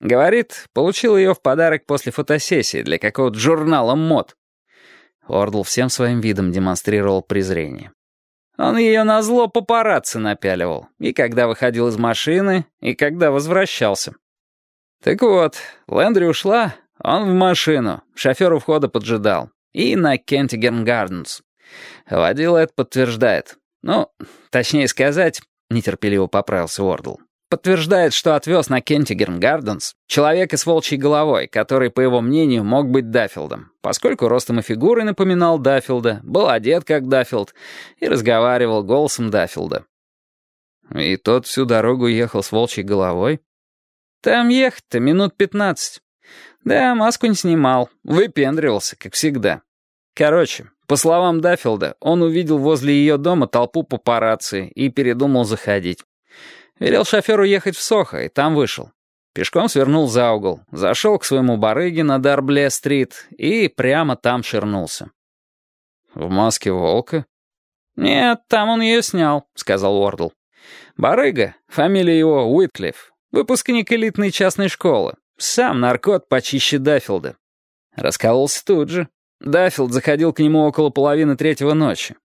Говорит, получил ее в подарок после фотосессии для какого-то журнала мод. Ордл всем своим видом демонстрировал презрение. Он ее на зло папарацци напяливал, и когда выходил из машины, и когда возвращался. Так вот, Лэндри ушла, он в машину, шофер у входа поджидал, и на Кентигерн Гарденс. Водила это подтверждает. Ну, точнее сказать, нетерпеливо поправился Уордл. Подтверждает, что отвез на Кентигерн Гарденс человека с волчьей головой, который, по его мнению, мог быть Даффилдом, поскольку ростом и фигурой напоминал Даффилда, был одет как Даффилд и разговаривал голосом Даффилда. И тот всю дорогу ехал с волчьей головой? Там ехать-то минут пятнадцать. Да, маску не снимал, выпендривался, как всегда. Короче, по словам Даффилда, он увидел возле ее дома толпу папарацци и передумал заходить. Велел шоферу ехать в Сохо, и там вышел. Пешком свернул за угол, зашел к своему барыге на Дарбле-стрит и прямо там ширнулся. «В маске волка?» «Нет, там он ее снял», — сказал Уордл. «Барыга, фамилия его Уитклифф, выпускник элитной частной школы, сам наркот почище Даффилда. Раскололся тут же. Даффилд заходил к нему около половины третьего ночи.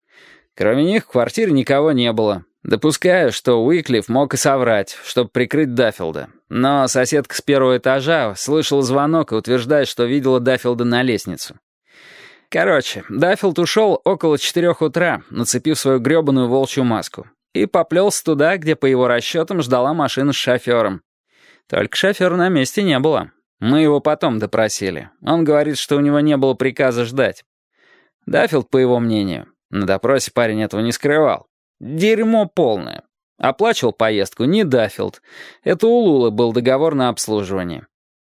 Кроме них в квартире никого не было. Допускаю, что Уиклифф мог и соврать, чтобы прикрыть Даффилда. Но соседка с первого этажа слышала звонок и утверждает, что видела Даффилда на лестницу. Короче, Даффилд ушел около четырех утра, нацепив свою гребаную волчью маску, и поплелся туда, где, по его расчетам, ждала машина с шофером. Только шофера на месте не было. Мы его потом допросили. Он говорит, что у него не было приказа ждать. Даффилд, по его мнению, на допросе парень этого не скрывал. Дерьмо полное. Оплачивал поездку не Даффилд. Это у Лулы был договор на обслуживание.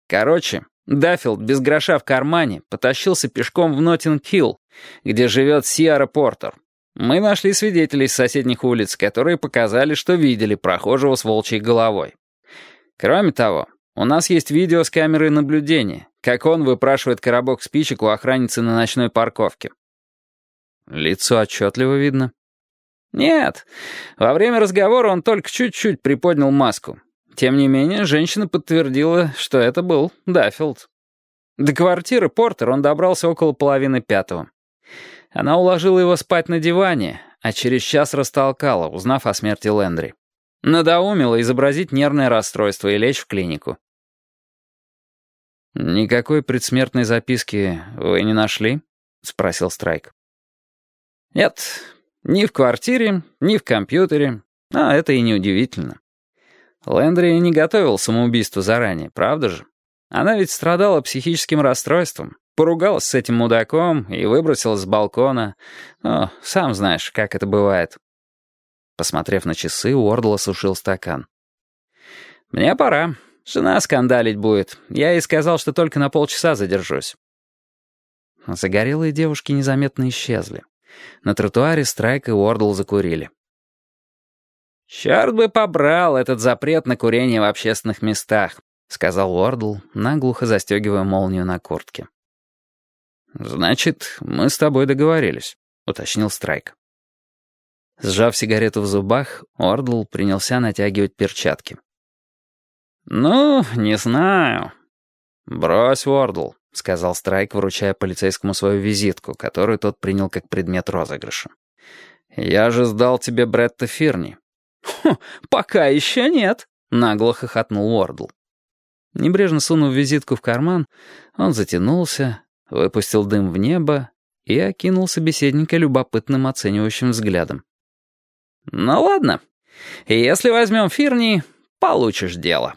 Короче, Даффилд без гроша в кармане потащился пешком в Ноттинг-Хилл, где живет Сиара Портер. Мы нашли свидетелей с соседних улиц, которые показали, что видели прохожего с волчьей головой. Кроме того, у нас есть видео с камеры наблюдения, как он выпрашивает коробок спичек у охранницы на ночной парковке. Лицо отчетливо видно. Нет, во время разговора он только чуть-чуть приподнял маску. Тем не менее, женщина подтвердила, что это был Даффилд. До квартиры Портер он добрался около половины пятого. Она уложила его спать на диване, а через час растолкала, узнав о смерти Лендри. Надоумила изобразить нервное расстройство и лечь в клинику. «Никакой предсмертной записки вы не нашли?» — спросил Страйк. «Нет, ни в квартире, ни в компьютере. А это и не удивительно. Лэндри не готовил самоубийство заранее, правда же? Она ведь страдала психическим расстройством, поругалась с этим мудаком и выбросилась с балкона. Ну, сам знаешь, как это бывает. Посмотрев на часы, Уордл осушил стакан. «Мне пора. Жена скандалить будет. Я ей сказал, что только на полчаса задержусь». Загорелые девушки незаметно исчезли. На тротуаре Страйк и Уордл закурили. «Черт бы побрал этот запрет на курение в общественных местах», — сказал Уордл, наглухо застегивая молнию на куртке. «Значит, мы с тобой договорились», — уточнил Страйк. Сжав сигарету в зубах, Уордл принялся натягивать перчатки. «Ну, не знаю». «Брось, Уордл», — сказал Страйк, вручая полицейскому свою визитку, которую тот принял как предмет розыгрыша. «Я же сдал тебе Бретта Фирни». «Хм, пока еще нет», — нагло хохотнул Уордл. Небрежно сунув визитку в карман, он затянулся, выпустил дым в небо и окинул собеседника любопытным оценивающим взглядом. «Ну ладно, если возьмем Фирни, получишь дело».